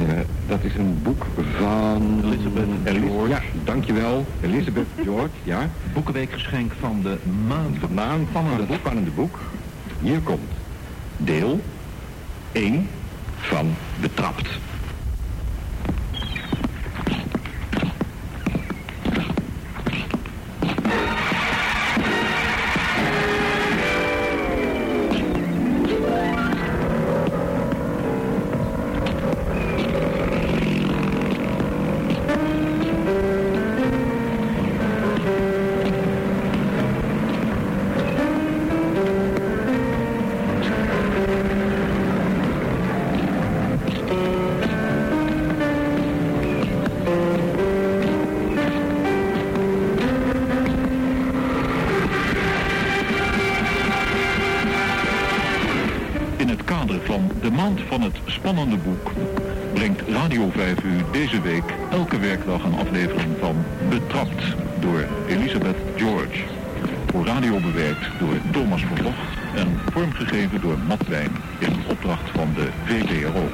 Uh, dat is een boek van... Elizabeth George. Ja, dankjewel. Elizabeth George, ja. Boekenweekgeschenk van de maan. De maan, spannende boek. Spannende boek. Hier komt deel 1 van Betrapt. hand van het spannende boek brengt Radio 5 u deze week elke werkdag een aflevering van Betrapt door Elisabeth George. Voor radio bewerkt door Thomas Verlocht en vormgegeven door Matlijn in opdracht van de VPRO.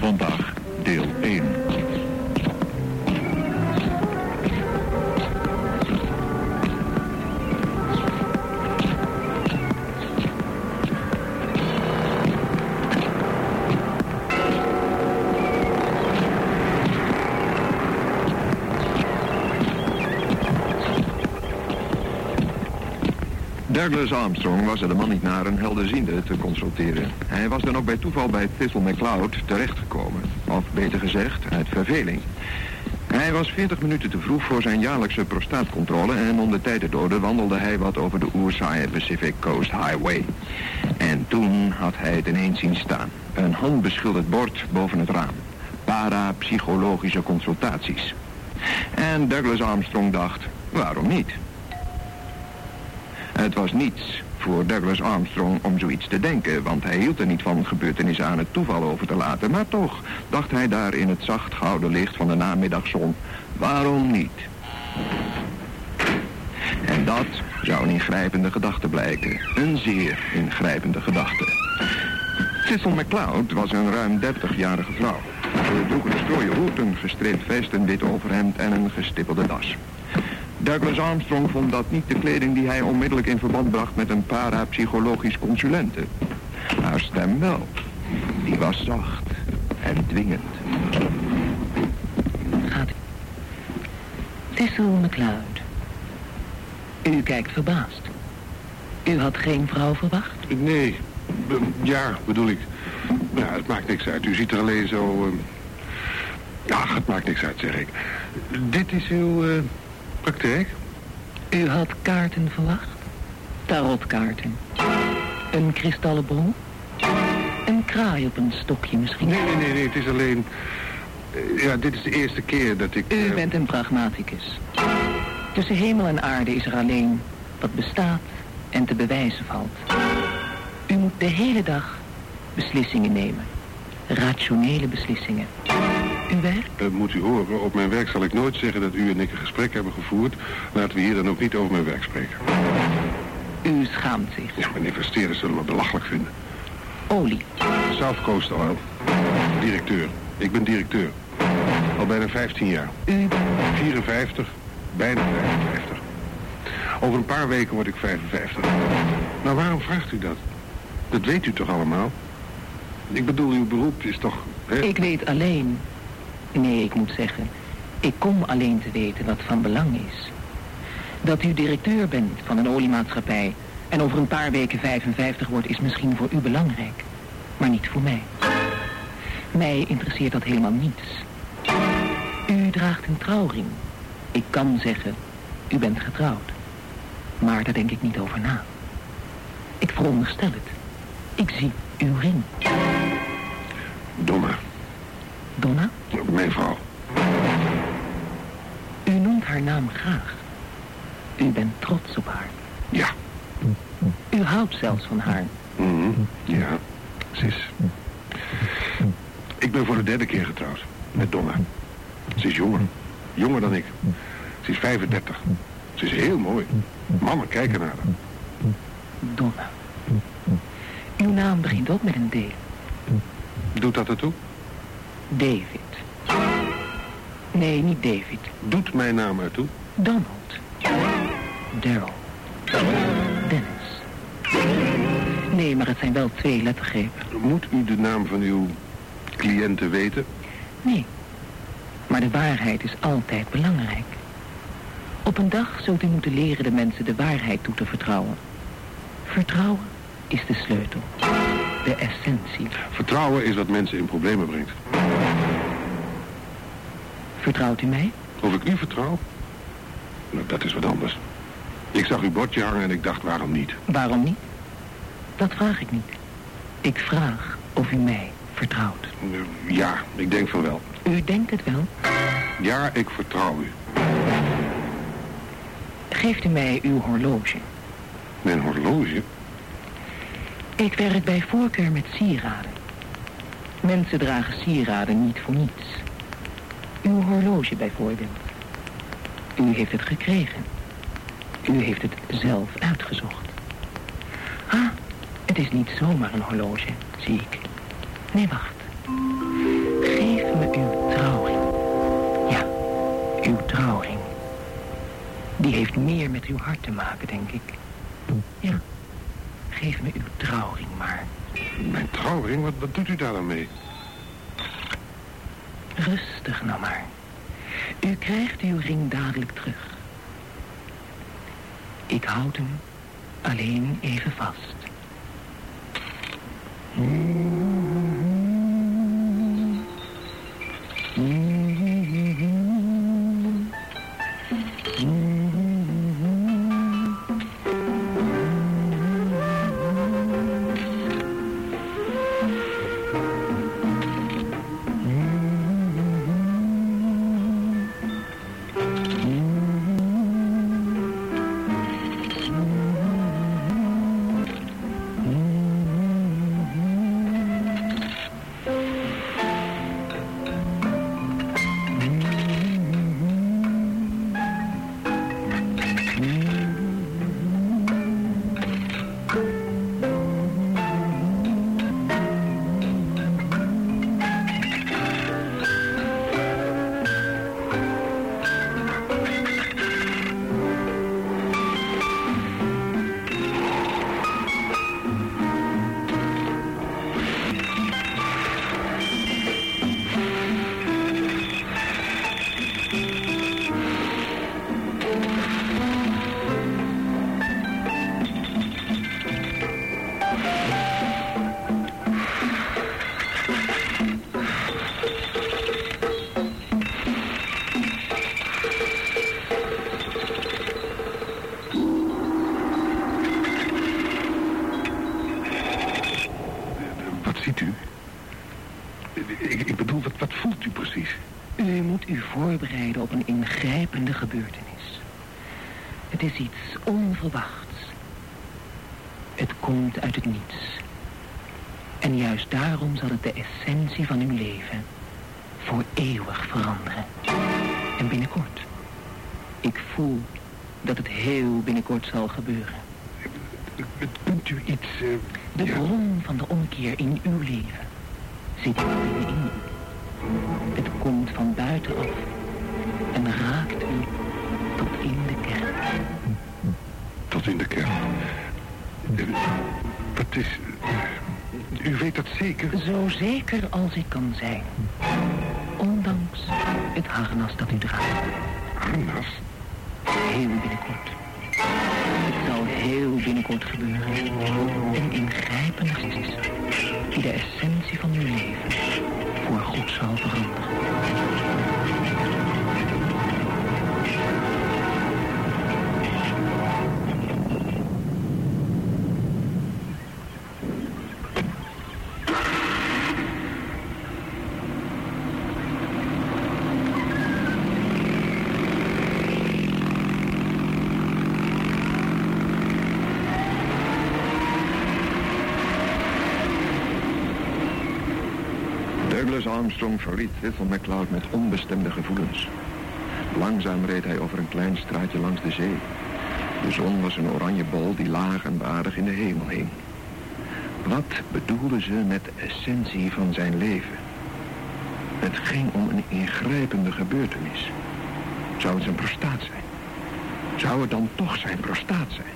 Vandaag deel 1. Douglas Armstrong was er de man niet naar een helderziende te consulteren. Hij was dan ook bij toeval bij Thistle McLeod terechtgekomen. Of beter gezegd, uit verveling. Hij was 40 minuten te vroeg voor zijn jaarlijkse prostaatcontrole... en om de tijd te doden wandelde hij wat over de oerzaaie Pacific Coast Highway. En toen had hij het ineens zien staan. Een handbeschilderd bord boven het raam. Parapsychologische consultaties. En Douglas Armstrong dacht, waarom niet? Het was niets voor Douglas Armstrong om zoiets te denken, want hij hield er niet van gebeurtenissen aan het toeval over te laten. Maar toch dacht hij daar in het zacht gouden licht van de namiddagzon, waarom niet? En dat zou een ingrijpende gedachte blijken. Een zeer ingrijpende gedachte. Cecil McCloud was een ruim 30-jarige vrouw. Ze droeg een strooien hoed, een gestreept vest, een wit overhemd en een gestippelde das. Douglas Armstrong vond dat niet de kleding die hij onmiddellijk in verband bracht met een parapsychologisch consulente. Haar stem wel. Die was zacht en dwingend. Gaat u. Tissel McLeod. U kijkt verbaasd. U had geen vrouw verwacht? Nee, ja, bedoel ik. Ja, het maakt niks uit. U ziet er alleen zo... Uh... Ja, het maakt niks uit, zeg ik. Dit is uw... Uh praktijk? U had kaarten verwacht? Tarotkaarten. Een kristallen bol? Een kraai op een stokje misschien? Nee, nee, nee, nee. Het is alleen... Eh, ja, dit is de eerste keer dat ik... U uh... bent een pragmaticus. Tussen hemel en aarde is er alleen wat bestaat en te bewijzen valt. U moet de hele dag beslissingen nemen. Rationele beslissingen. Uw werk? Dat moet u horen. Op mijn werk zal ik nooit zeggen dat u en ik een gesprek hebben gevoerd. Laten we hier dan ook niet over mijn werk spreken. U schaamt zich. Ja, mijn investeerders zullen me belachelijk vinden. Olie. South Coast Oil. Directeur. Ik ben directeur. Al bijna 15 jaar. U? 54. Bijna 55. Over een paar weken word ik 55. Nou, waarom vraagt u dat? Dat weet u toch allemaal? Ik bedoel, uw beroep is toch... Hè? Ik weet alleen Nee, ik moet zeggen, ik kom alleen te weten wat van belang is. Dat u directeur bent van een oliemaatschappij en over een paar weken 55 wordt is misschien voor u belangrijk, maar niet voor mij. Mij interesseert dat helemaal niets. U draagt een trouwring. Ik kan zeggen, u bent getrouwd. Maar daar denk ik niet over na. Ik veronderstel het. Ik zie uw ring. Donna. Donna? Mijn vrouw. U noemt haar naam graag. U bent trots op haar. Ja. U houdt zelfs van haar. Mm Ja, ze is... Ik ben voor de derde keer getrouwd. Met Donna. Ze is jonger. Jonger dan ik. Ze is 35. Ze is heel mooi. Mama, kijken naar haar. Donna. Uw naam begint ook met een D. Doet dat ertoe? David. Nee, niet David. Doet mijn naam ertoe? Donald. Daryl. Dennis. Nee, maar het zijn wel twee lettergrepen. Moet u de naam van uw cliënten weten? Nee. Maar de waarheid is altijd belangrijk. Op een dag zult u moeten leren de mensen de waarheid toe te vertrouwen. Vertrouwen is de sleutel. De essentie. Vertrouwen is wat mensen in problemen brengt. Vertrouwt u mij? Of ik u vertrouw? Nou, dat is wat anders. Ik zag uw bordje hangen en ik dacht, waarom niet? Waarom niet? Dat vraag ik niet. Ik vraag of u mij vertrouwt. Eh, Ja, ik denk van wel. U denkt het wel. Ja, ik vertrouw u. Geeft u mij uw horloge. Mijn horloge? Ik werk bij voorkeur met sieraden. Mensen dragen sieraden niet voor niets. Uw horloge bijvoorbeeld. U heeft het gekregen. U heeft het zelf uitgezocht. Ah, het is niet zomaar een horloge, zie ik. Nee, wacht. Geef me uw trouwring. Ja, uw trouwring. Die heeft meer met uw hart te maken, denk ik. Ja, geef me uw trouwring maar. Mijn trouwring? Wat, wat doet u daar dan mee? Rustig nou maar. U krijgt uw ring dadelijk terug. Ik houd hem alleen even vast. Voelt u precies? U moet u voorbereiden op een ingrijpende gebeurtenis. Het is iets onverwachts. Het komt uit het niets. En juist daarom zal het de essentie van uw leven voor eeuwig veranderen. En binnenkort. Ik voel dat het heel binnenkort zal gebeuren. Kunt u iets... eh, De bron van de omkeer in uw leven zit binnenin u. Het komt van buitenaf en raakt u tot in de kern. tot in de kern. Eh, Dat is... eh, U weet dat zeker? Zo zeker als ik kan zijn. Ondanks het harnas dat u draagt. Harnas? Heel binnenkort. Het zal heel binnenkort gebeuren. Een ingrijpende is die de essentie van uw leven voor goed zal veranderen. Douglas Armstrong verliet Thistle McCloud met onbestemde gevoelens. Langzaam reed hij over een klein straatje langs de zee. De zon was een oranje bol die laag en waardig in de hemel hing. Wat bedoelde ze met essentie van zijn leven? Het ging om een ingrijpende gebeurtenis. Zou het zijn prostaat zijn? Zou het dan toch zijn prostaat zijn?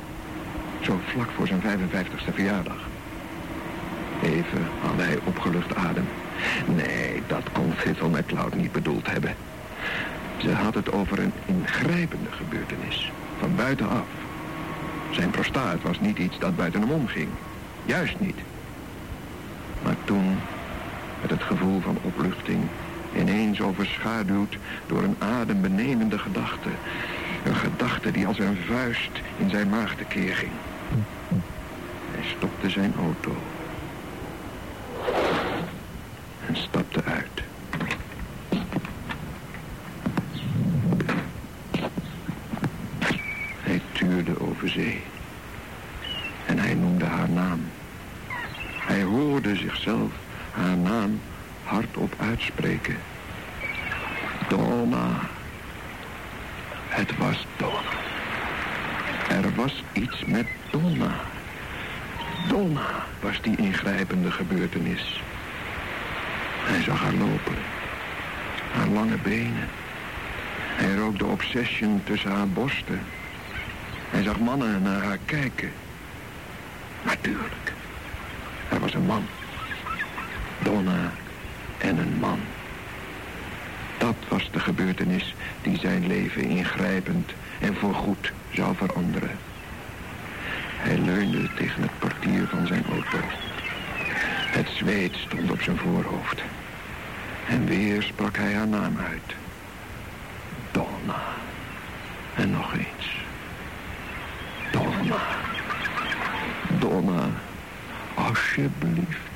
Zo vlak voor zijn 55ste verjaardag. Even had hij opgelucht adem. Nee, dat kon Fittel McCloud niet bedoeld hebben. Ze had het over een ingrijpende gebeurtenis. Van buitenaf. Zijn prostaat was niet iets dat buiten hem omging. Juist niet. Maar toen, met het gevoel van opluchting, ineens overschaduwd door een adembenemende gedachte. Een gedachte die als een vuist in zijn maag tekeer ging. Hij stopte zijn auto. En stapte uit. Hij zee. En hij noemde haar naam. Hij hoorde zichzelf haar naam hardop uitspreken. Donna. Het was Donna. Er was iets met Donna. Donna was die ingrijpende gebeurtenis. Hij zag haar lopen. Haar lange benen. Hij rook de obsession tussen haar borsten. Hij zag mannen naar haar kijken. Natuurlijk. Er was een man. Donna en een man. Dat was de gebeurtenis die zijn leven ingrijpend en voorgoed zou veranderen. Hij leunde tegen het portier van zijn auto. Het zweet stond op zijn voorhoofd. En weer sprak hij haar naam uit. Donna. En nog eens. doormaken. Alsjeblieft.